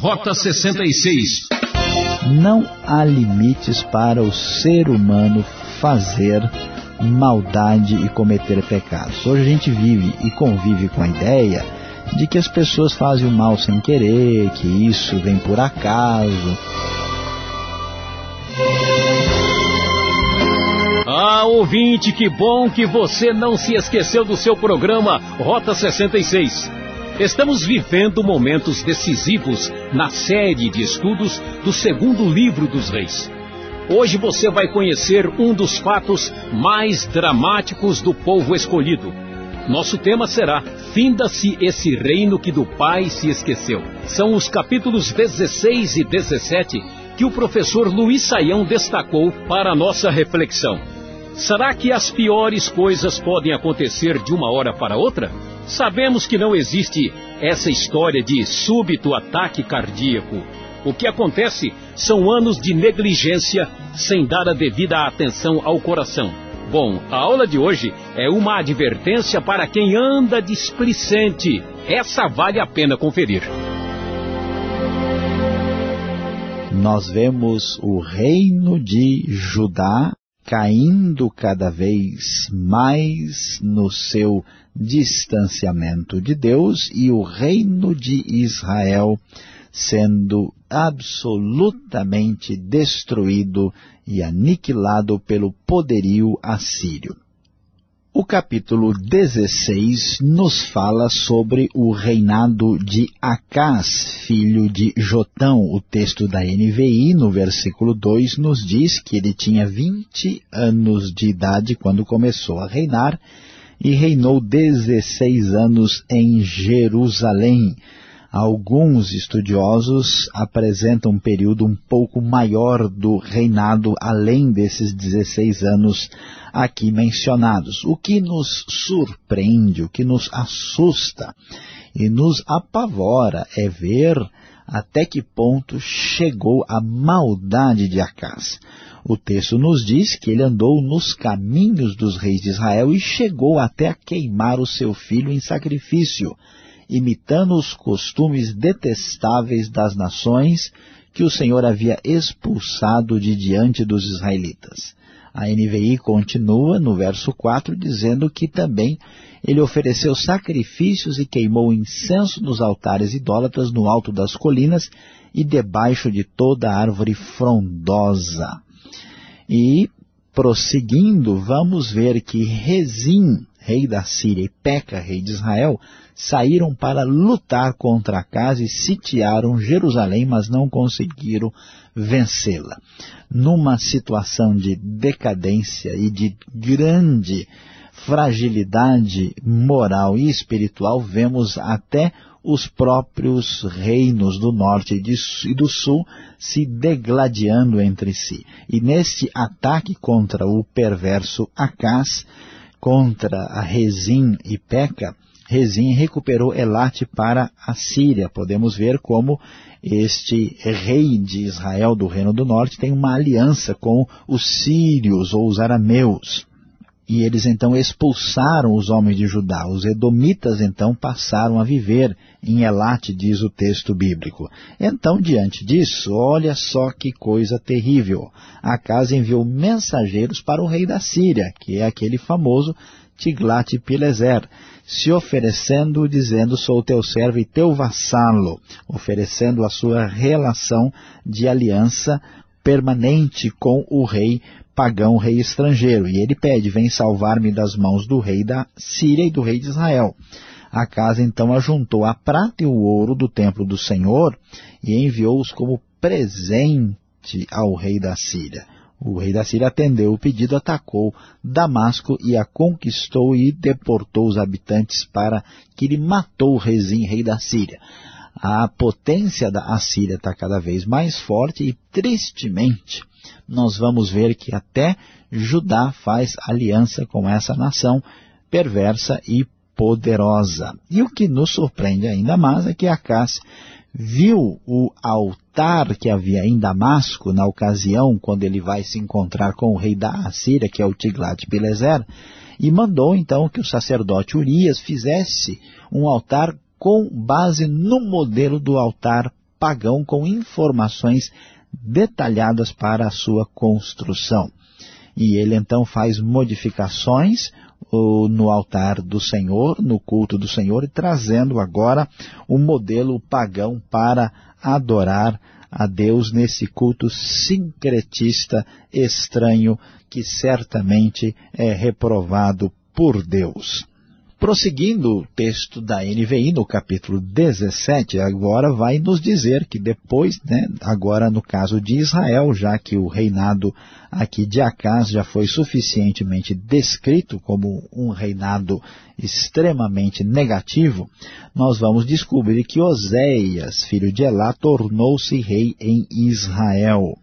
Rota 66. Não há limites para o ser humano fazer maldade e cometer pecados. Hoje a gente vive e convive com a ideia de que as pessoas fazem o mal sem querer, que isso vem por acaso. Ah, ouvinte, que bom que você não se esqueceu do seu programa Rota 66. Estamos vivendo momentos decisivos na série de estudos do segundo livro dos reis. Hoje você vai conhecer um dos fatos mais dramáticos do povo escolhido. Nosso tema será Finda-se esse reino que do Pai se esqueceu. São os capítulos 16 e 17 que o professor Luiz Saião destacou para a nossa reflexão. Será que as piores coisas podem acontecer de uma hora para outra? Sabemos que não existe essa história de súbito ataque cardíaco o que acontece são anos de negligência sem dar a devida atenção ao coração. Bom, a aula de hoje é uma advertência para quem anda displicente. Essa vale a pena conferir. Nós vemos o reino de Judá caindo cada vez mais no seu distanciamento de Deus e o reino de Israel sendo absolutamente destruído e aniquilado pelo poderio assírio. O capítulo 16 nos fala sobre o reinado de Acás, filho de Jotão. O texto da NVI, no versículo 2, nos diz que ele tinha 20 anos de idade quando começou a reinar e reinou 16 anos em Jerusalém. Alguns estudiosos apresentam um período um pouco maior do reinado, além desses 16 anos aqui mencionados. O que nos surpreende, o que nos assusta e nos apavora é ver até que ponto chegou a maldade de Acás. O texto nos diz que ele andou nos caminhos dos reis de Israel e chegou até a queimar o seu filho em sacrifício imitando os costumes detestáveis das nações que o Senhor havia expulsado de diante dos israelitas. A NVI continua no verso 4 dizendo que também ele ofereceu sacrifícios e queimou incenso nos altares idólatras no alto das colinas e debaixo de toda árvore frondosa. E, prosseguindo, vamos ver que Rezim, rei da Síria, e Peca, rei de Israel, saíram para lutar contra a casa e sitiaram Jerusalém, mas não conseguiram vencê-la. Numa situação de decadência e de grande fragilidade moral e espiritual, vemos até os próprios reinos do norte e do sul se degladiando entre si. E neste ataque contra o perverso Acás, contra a Rezim e Peca, Rezim recuperou Elate para a Síria. Podemos ver como este rei de Israel do Reino do Norte tem uma aliança com os sírios ou os arameus. E eles então expulsaram os homens de Judá. Os edomitas então passaram a viver em Elate, diz o texto bíblico. Então, diante disso, olha só que coisa terrível. A casa enviou mensageiros para o rei da Síria, que é aquele famoso Tiglat-Pileser, se oferecendo, dizendo, sou teu servo e teu vassalo, oferecendo a sua relação de aliança permanente com o rei pagão, rei estrangeiro. E ele pede, vem salvar-me das mãos do rei da Síria e do rei de Israel. A casa então ajuntou a prata e o ouro do templo do Senhor e enviou-os como presente ao rei da Síria. O rei da Síria atendeu o pedido, atacou Damasco e a conquistou e deportou os habitantes para que ele matou o Rezim, rei da Síria. A potência da Assíria está cada vez mais forte e, tristemente, nós vamos ver que até Judá faz aliança com essa nação perversa e poderosa. E o que nos surpreende ainda mais é que Acás viu o altar que havia em Damasco, na ocasião quando ele vai se encontrar com o rei da Assíria, que é o Tiglat-Pileser, e mandou então que o sacerdote Urias fizesse um altar com base no modelo do altar pagão com informações detalhadas para a sua construção. E ele então faz modificações no altar do Senhor, no culto do Senhor, e trazendo agora o um modelo pagão para adorar a Deus nesse culto sincretista estranho que certamente é reprovado por Deus. Prosseguindo o texto da NVI, no capítulo 17, agora vai nos dizer que depois, né, agora no caso de Israel, já que o reinado aqui de Acaz já foi suficientemente descrito como um reinado extremamente negativo, nós vamos descobrir que Oséias, filho de Elá, tornou-se rei em Israel.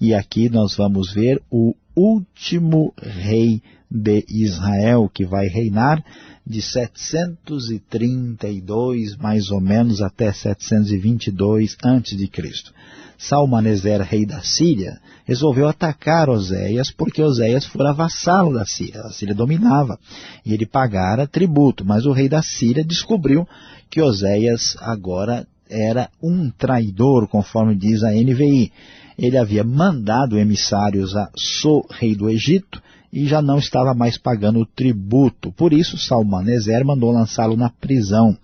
E aqui nós vamos ver o último rei de Israel, que vai reinar de 732 mais ou menos até 722 antes de Cristo. Salmaneser, rei da Síria, resolveu atacar Oséias porque Oséias fora vassalo da Síria. A Síria dominava e ele pagara tributo, mas o rei da Síria descobriu que Oséias agora era um traidor, conforme diz a NVI. Ele havia mandado emissários a So, rei do Egito, e já não estava mais pagando o tributo. Por isso, Salmaneser mandou lançá-lo na prisão.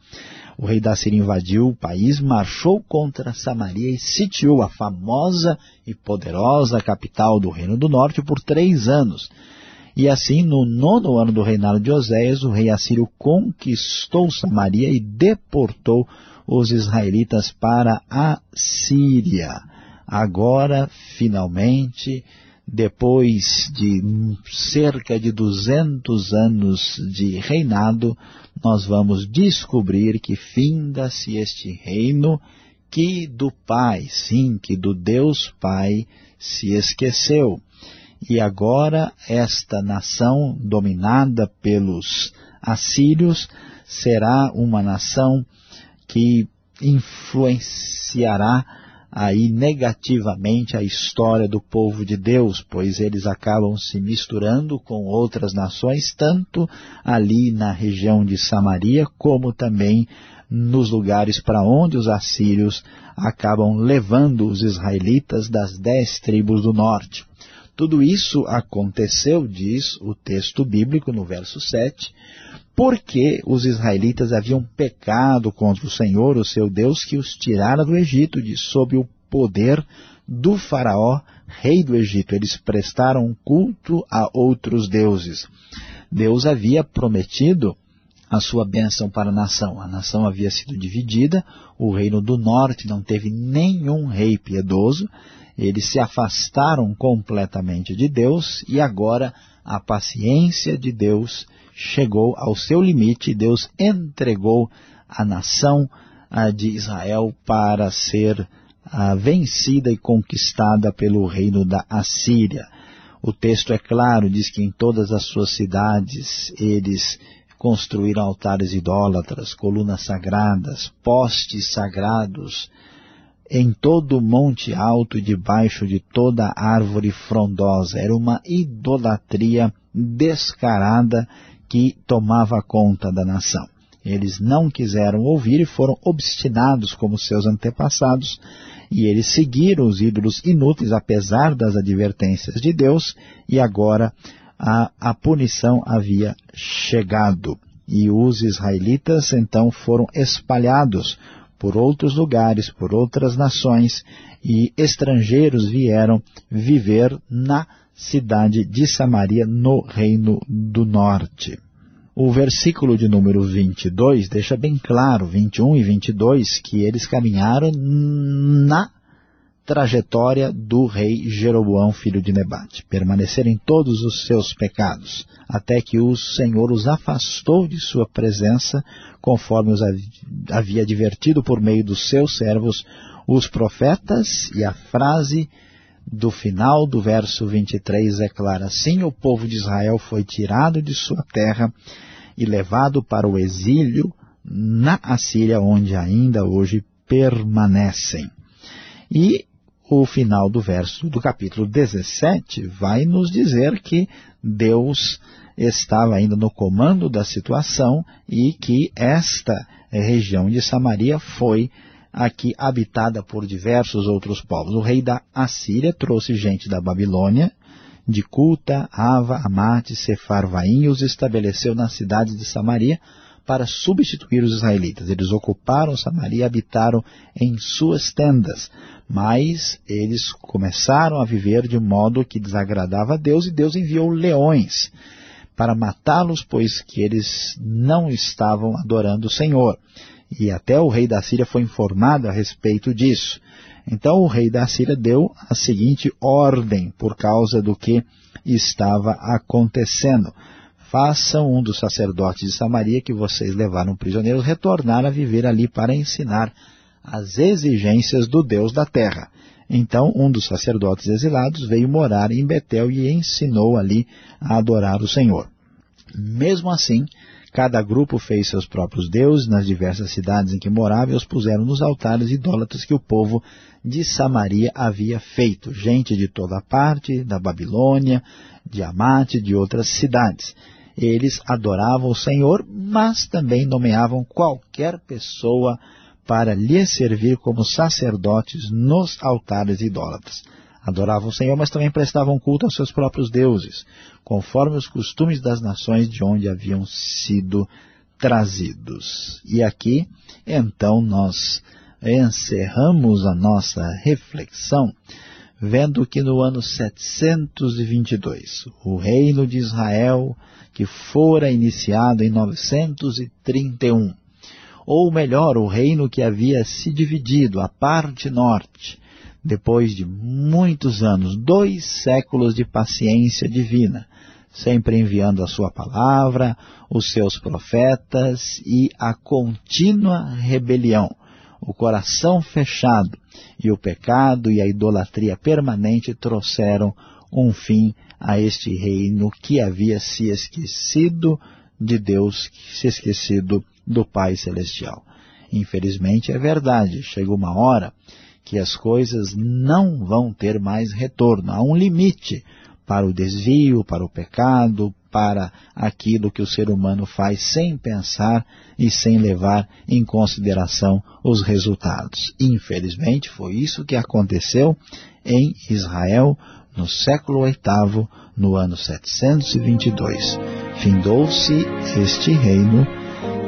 O rei da Síria invadiu o país, marchou contra Samaria e sitiou a famosa e poderosa capital do Reino do Norte por três anos. E assim, no nono ano do reinado de Oséias, o rei assírio conquistou Samaria e deportou os israelitas para a Síria. Agora, finalmente, depois de cerca de 200 anos de reinado, nós vamos descobrir que finda-se este reino que do Pai, sim, que do Deus Pai se esqueceu. E agora esta nação dominada pelos assírios será uma nação que influenciará aí negativamente a história do povo de Deus, pois eles acabam se misturando com outras nações, tanto ali na região de Samaria, como também nos lugares para onde os assírios acabam levando os israelitas das dez tribos do norte. Tudo isso aconteceu, diz o texto bíblico no verso 7, porque os israelitas haviam pecado contra o Senhor, o seu Deus, que os tirara do Egito, de sob o poder do faraó, rei do Egito. Eles prestaram culto a outros deuses. Deus havia prometido a sua bênção para a nação. A nação havia sido dividida, o reino do norte não teve nenhum rei piedoso, eles se afastaram completamente de Deus e agora a paciência de Deus chegou ao seu limite Deus entregou a nação de Israel para ser vencida e conquistada pelo reino da Assíria. O texto é claro, diz que em todas as suas cidades eles construíram altares idólatras, colunas sagradas, postes sagrados, em todo o monte alto e debaixo de toda árvore frondosa. Era uma idolatria descarada que tomava conta da nação. Eles não quiseram ouvir e foram obstinados como seus antepassados, e eles seguiram os ídolos inúteis apesar das advertências de Deus, e agora a, a punição havia chegado. E os israelitas então foram espalhados por outros lugares, por outras nações, e estrangeiros vieram viver na cidade de Samaria, no Reino do Norte. O versículo de número 22 deixa bem claro, 21 e 22, que eles caminharam na trajetória do rei Jeroboão, filho de Nebate. Permaneceram em todos os seus pecados, até que o Senhor os afastou de sua presença, conforme os havia advertido por meio dos seus servos, os profetas, e a frase do final do verso 23 é clara. Assim o povo de Israel foi tirado de sua terra e levado para o exílio na Assíria, onde ainda hoje permanecem. E o final do verso do capítulo 17 vai nos dizer que Deus estava ainda no comando da situação e que esta região de Samaria foi aqui habitada por diversos outros povos. O rei da Assíria trouxe gente da Babilônia, de Culta, Ava, Amate, Sefarvaim e os estabeleceu na cidade de Samaria para substituir os israelitas. Eles ocuparam Samaria e habitaram em suas tendas, mas eles começaram a viver de modo que desagradava a Deus e Deus enviou leões para matá-los, pois que eles não estavam adorando o Senhor. E até o rei da Síria foi informado a respeito disso. Então o rei da Síria deu a seguinte ordem por causa do que estava acontecendo. Façam um dos sacerdotes de Samaria que vocês levaram prisioneiros retornar a viver ali para ensinar as exigências do Deus da terra. Então um dos sacerdotes exilados veio morar em Betel e ensinou ali a adorar o Senhor. Mesmo assim, Cada grupo fez seus próprios deuses nas diversas cidades em que morava e os puseram nos altares idólatras que o povo de Samaria havia feito. Gente de toda parte, da Babilônia, de Amate, de outras cidades. Eles adoravam o Senhor, mas também nomeavam qualquer pessoa para lhe servir como sacerdotes nos altares idólatras adoravam o Senhor, mas também prestavam culto aos seus próprios deuses, conforme os costumes das nações de onde haviam sido trazidos. E aqui, então, nós encerramos a nossa reflexão vendo que no ano 722, o reino de Israel, que fora iniciado em 931, ou melhor, o reino que havia se dividido, a parte norte, depois de muitos anos, dois séculos de paciência divina, sempre enviando a sua palavra, os seus profetas e a contínua rebelião, o coração fechado e o pecado e a idolatria permanente trouxeram um fim a este reino que havia se esquecido de Deus, se esquecido do Pai Celestial. Infelizmente é verdade, chega uma hora que as coisas não vão ter mais retorno. Há um limite para o desvio, para o pecado, para aquilo que o ser humano faz sem pensar e sem levar em consideração os resultados. Infelizmente, foi isso que aconteceu em Israel no século VIII, no ano 722. Findou-se este reino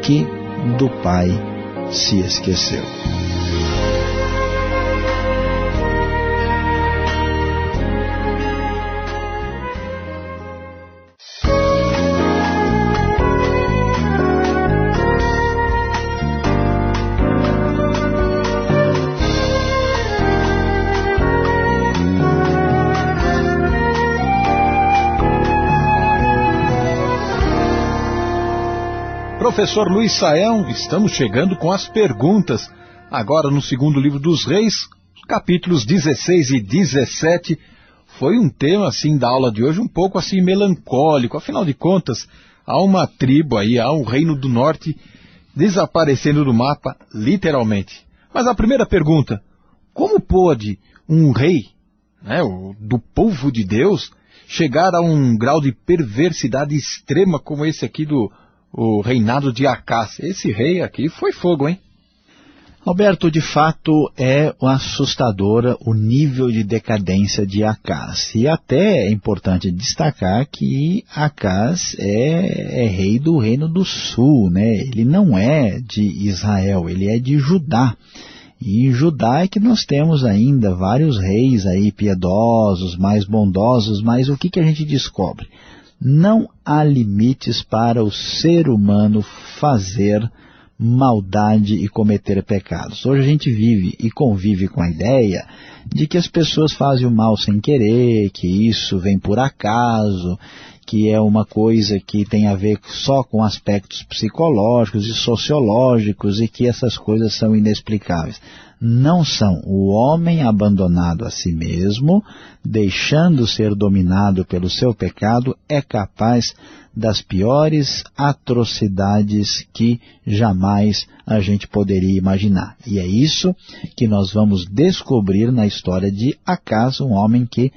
que do Pai se esqueceu. Professor Luiz Sael, estamos chegando com as perguntas. Agora no segundo livro dos Reis, capítulos 16 e 17, foi um tema assim da aula de hoje um pouco assim melancólico. Afinal de contas, há uma tribo aí, há um reino do norte desaparecendo do mapa, literalmente. Mas a primeira pergunta, como pode um rei, né, do povo de Deus, chegar a um grau de perversidade extrema como esse aqui do o reinado de Acás. Esse rei aqui foi fogo, hein? Alberto, de fato, é assustadora o nível de decadência de Acás. E até é importante destacar que Acás é, é, rei do reino do sul, né? Ele não é de Israel, ele é de Judá. E em Judá é que nós temos ainda vários reis aí piedosos, mais bondosos, mas o que, que a gente descobre? Não há limites para o ser humano fazer maldade e cometer pecados. Hoje a gente vive e convive com a ideia de que as pessoas fazem o mal sem querer, que isso vem por acaso, que é uma coisa que tem a ver só com aspectos psicológicos e sociológicos e que essas coisas são inexplicáveis não são o homem abandonado a si mesmo, deixando ser dominado pelo seu pecado, é capaz das piores atrocidades que jamais a gente poderia imaginar. E é isso que nós vamos descobrir na história de Acaso, um homem que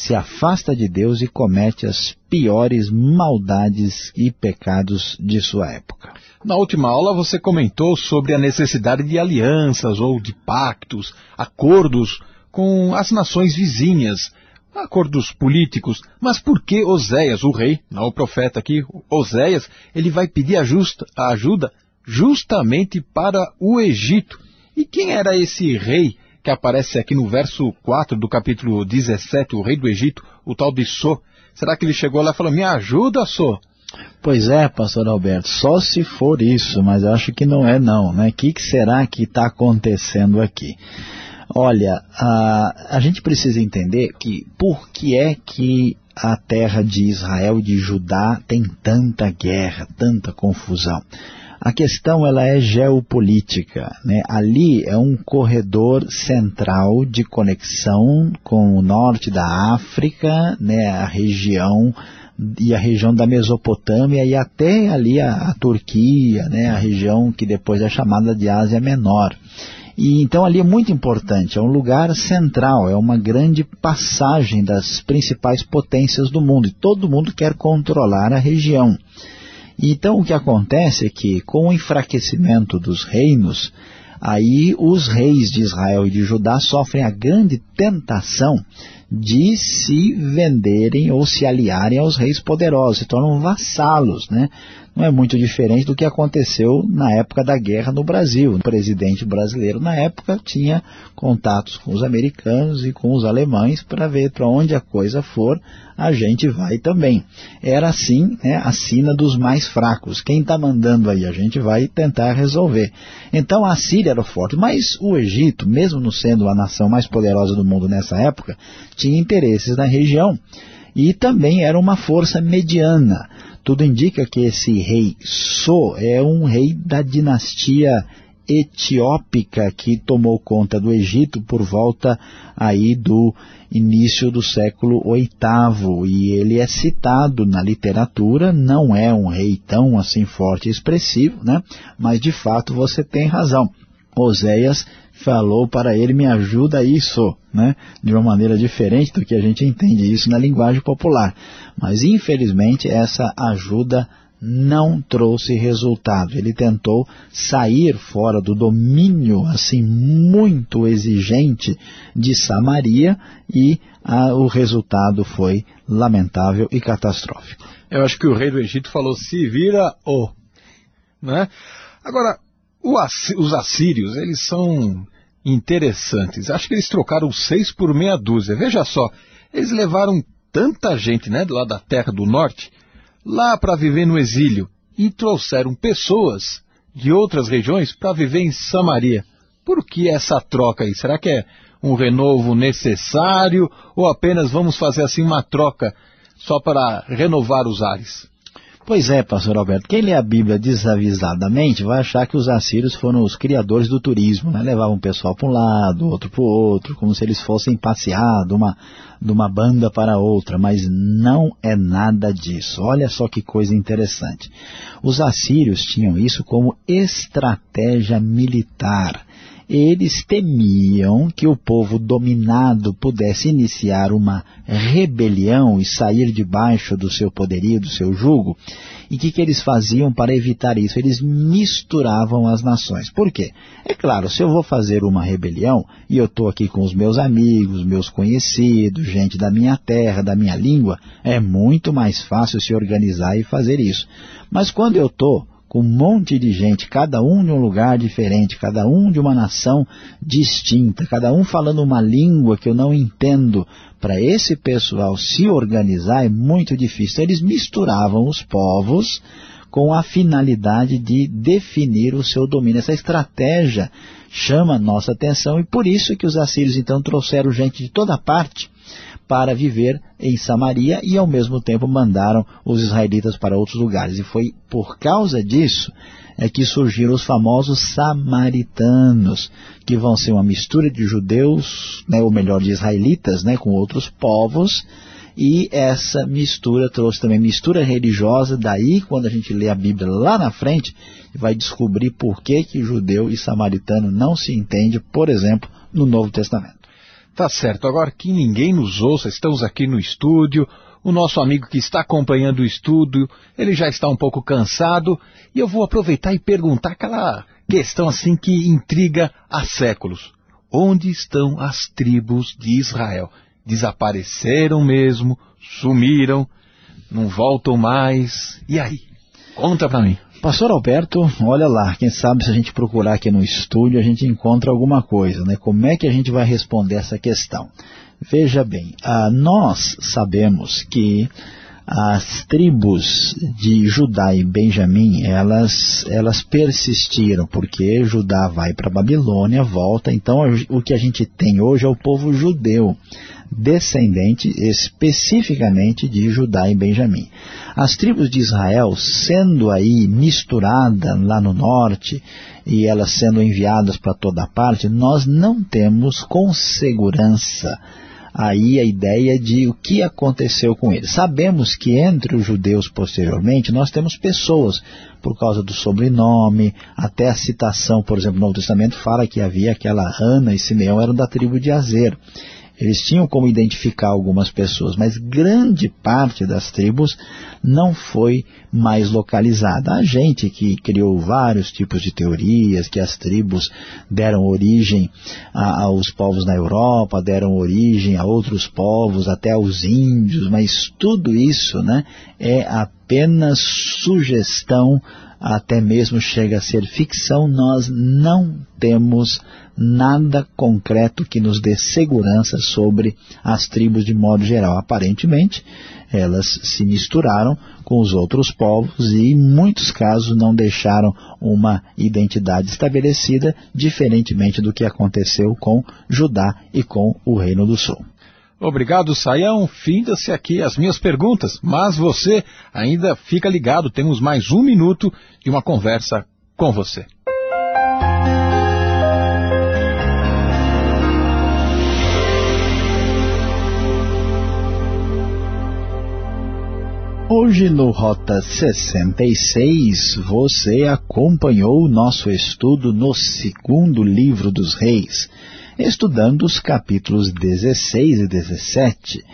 se afasta de Deus e comete as piores maldades e pecados de sua época. Na última aula você comentou sobre a necessidade de alianças ou de pactos, acordos com as nações vizinhas, acordos políticos. Mas por que Oséias, o rei, não o profeta aqui, Oséias, ele vai pedir ajuda justamente para o Egito? E quem era esse rei que aparece aqui no verso 4 do capítulo 17, o rei do Egito, o tal de So? Será que ele chegou lá e falou, me ajuda, So? Pois é, pastor Alberto, só se for isso, mas eu acho que não é não, né? O que, que será que está acontecendo aqui? Olha, a, a gente precisa entender que por que é que a terra de Israel e de Judá tem tanta guerra, tanta confusão? A questão ela é geopolítica. Né? Ali é um corredor central de conexão com o norte da África, né? a região e a região da Mesopotâmia e até ali a, a Turquia, né? a região que depois é chamada de Ásia Menor. E então ali é muito importante, é um lugar central, é uma grande passagem das principais potências do mundo e todo mundo quer controlar a região. Então o que acontece é que com o enfraquecimento dos reinos, aí os reis de Israel e de Judá sofrem a grande tentação de se venderem ou se aliarem aos reis poderosos, se tornam vassalos, né? Não é muito diferente do que aconteceu na época da guerra no Brasil. O presidente brasileiro, na época, tinha contatos com os americanos e com os alemães para ver para onde a coisa for, a gente vai também. Era assim né, a sina dos mais fracos. Quem está mandando aí, a gente vai tentar resolver. Então a Síria era forte, mas o Egito, mesmo não sendo a nação mais poderosa do mundo nessa época, tinha interesses na região e também era uma força mediana. Tudo indica que esse rei So é um rei da dinastia etiópica que tomou conta do Egito por volta aí do início do século VIII e ele é citado na literatura, não é um rei tão assim forte e expressivo, né? mas de fato você tem razão. Oséias falou para ele, me ajuda isso, né? de uma maneira diferente do que a gente entende isso na linguagem popular. Mas, infelizmente, essa ajuda não trouxe resultado. Ele tentou sair fora do domínio, assim, muito exigente de Samaria e ah, o resultado foi lamentável e catastrófico. Eu acho que o rei do Egito falou, se vira o. Oh. Né? Agora, os assírios, eles são interessantes. Acho que eles trocaram seis por meia dúzia. Veja só, eles levaram tanta gente né, lá da terra do norte, lá para viver no exílio, e trouxeram pessoas de outras regiões para viver em Samaria. Por que essa troca aí? Será que é um renovo necessário ou apenas vamos fazer assim uma troca só para renovar os ares? Pois é, pastor Alberto, quem lê a Bíblia desavisadamente vai achar que os assírios foram os criadores do turismo, né? levavam o pessoal para um lado, outro para o outro, como se eles fossem passear de uma, de uma banda para outra, mas não é nada disso. Olha só que coisa interessante. Os assírios tinham isso como estratégia militar eles temiam que o povo dominado pudesse iniciar uma rebelião e sair debaixo do seu poderio, do seu jugo. E o que, que eles faziam para evitar isso? Eles misturavam as nações. Por quê? É claro, se eu vou fazer uma rebelião e eu estou aqui com os meus amigos, meus conhecidos, gente da minha terra, da minha língua, é muito mais fácil se organizar e fazer isso. Mas quando eu estou com um monte de gente, cada um de um lugar diferente, cada um de uma nação distinta, cada um falando uma língua que eu não entendo. Para esse pessoal se organizar é muito difícil. Eles misturavam os povos com a finalidade de definir o seu domínio. Essa estratégia chama nossa atenção e por isso que os assírios então trouxeram gente de toda parte para viver em Samaria e ao mesmo tempo mandaram os israelitas para outros lugares. E foi por causa disso é que surgiram os famosos samaritanos, que vão ser uma mistura de judeus, né, ou melhor, de israelitas, né, com outros povos, e essa mistura trouxe também mistura religiosa, daí quando a gente lê a Bíblia lá na frente, vai descobrir por que, que judeu e samaritano não se entende, por exemplo, no Novo Testamento. Tá certo. Agora que ninguém nos ouça, estamos aqui no estúdio, o nosso amigo que está acompanhando o estudo, ele já está um pouco cansado, e eu vou aproveitar e perguntar aquela questão assim que intriga há séculos. Onde estão as tribos de Israel? Desapareceram mesmo? Sumiram? Não voltam mais? E aí? Conta para mim. Pastor Alberto, olha lá, quem sabe se a gente procurar aqui no estúdio a gente encontra alguma coisa, né? Como é que a gente vai responder essa questão? Veja bem, ah, nós sabemos que as tribos de Judá e Benjamim, elas, elas persistiram, porque Judá vai para Babilônia, volta, então o que a gente tem hoje é o povo judeu, descendente especificamente de Judá e Benjamim. As tribos de Israel, sendo aí misturada lá no norte, e elas sendo enviadas para toda parte, nós não temos com segurança aí a ideia de o que aconteceu com eles. Sabemos que entre os judeus posteriormente nós temos pessoas, por causa do sobrenome, até a citação, por exemplo, no Novo Testamento fala que havia aquela Ana e Simeão eram da tribo de Azer. Eles tinham como identificar algumas pessoas, mas grande parte das tribos não foi mais localizada. A gente que criou vários tipos de teorias, que as tribos deram origem a, aos povos na Europa, deram origem a outros povos, até aos índios, mas tudo isso né, é apenas sugestão até mesmo chega a ser ficção, nós não temos nada concreto que nos dê segurança sobre as tribos de modo geral. Aparentemente, elas se misturaram com os outros povos e, em muitos casos, não deixaram uma identidade estabelecida, diferentemente do que aconteceu com Judá e com o Reino do Sul. Obrigado, Saião. Finda-se aqui as minhas perguntas, mas você ainda fica ligado, temos mais um minuto de uma conversa com você. Hoje no Rota 66 você acompanhou o nosso estudo no segundo livro dos reis estudando os capítulos 16 e 17.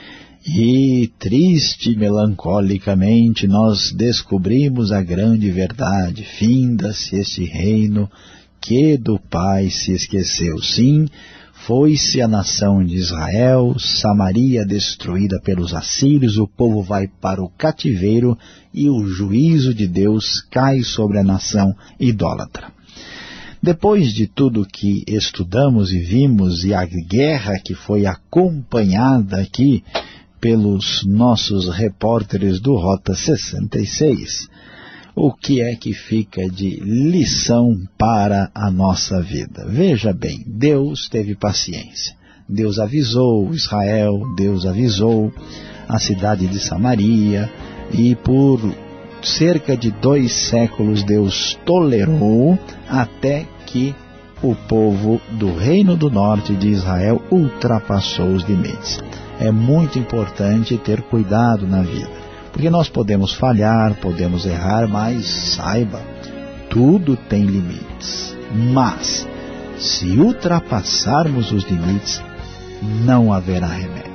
E, triste melancolicamente, nós descobrimos a grande verdade. Finda-se este reino que do Pai se esqueceu. Sim, foi-se a nação de Israel, Samaria destruída pelos assírios, o povo vai para o cativeiro e o juízo de Deus cai sobre a nação idólatra. Depois de tudo que estudamos e vimos e a guerra que foi acompanhada aqui pelos nossos repórteres do Rota 66, o que é que fica de lição para a nossa vida? Veja bem, Deus teve paciência. Deus avisou Israel, Deus avisou a cidade de Samaria e por cerca de dois séculos Deus tolerou até que o povo do Reino do Norte de Israel ultrapassou os limites. É muito importante ter cuidado na vida, porque nós podemos falhar, podemos errar, mas saiba, tudo tem limites. Mas, se ultrapassarmos os limites, não haverá remédio.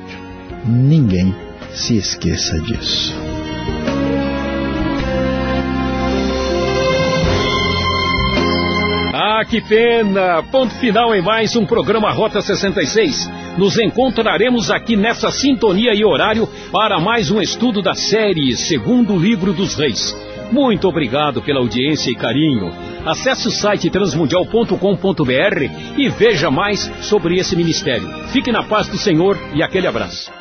Ninguém se esqueça disso. Ah, que pena! Ponto final em mais um programa Rota 66. Nos encontraremos aqui nessa sintonia e horário para mais um estudo da série Segundo Livro dos Reis. Muito obrigado pela audiência e carinho. Acesse o site transmundial.com.br e veja mais sobre esse ministério. Fique na paz do Senhor e aquele abraço.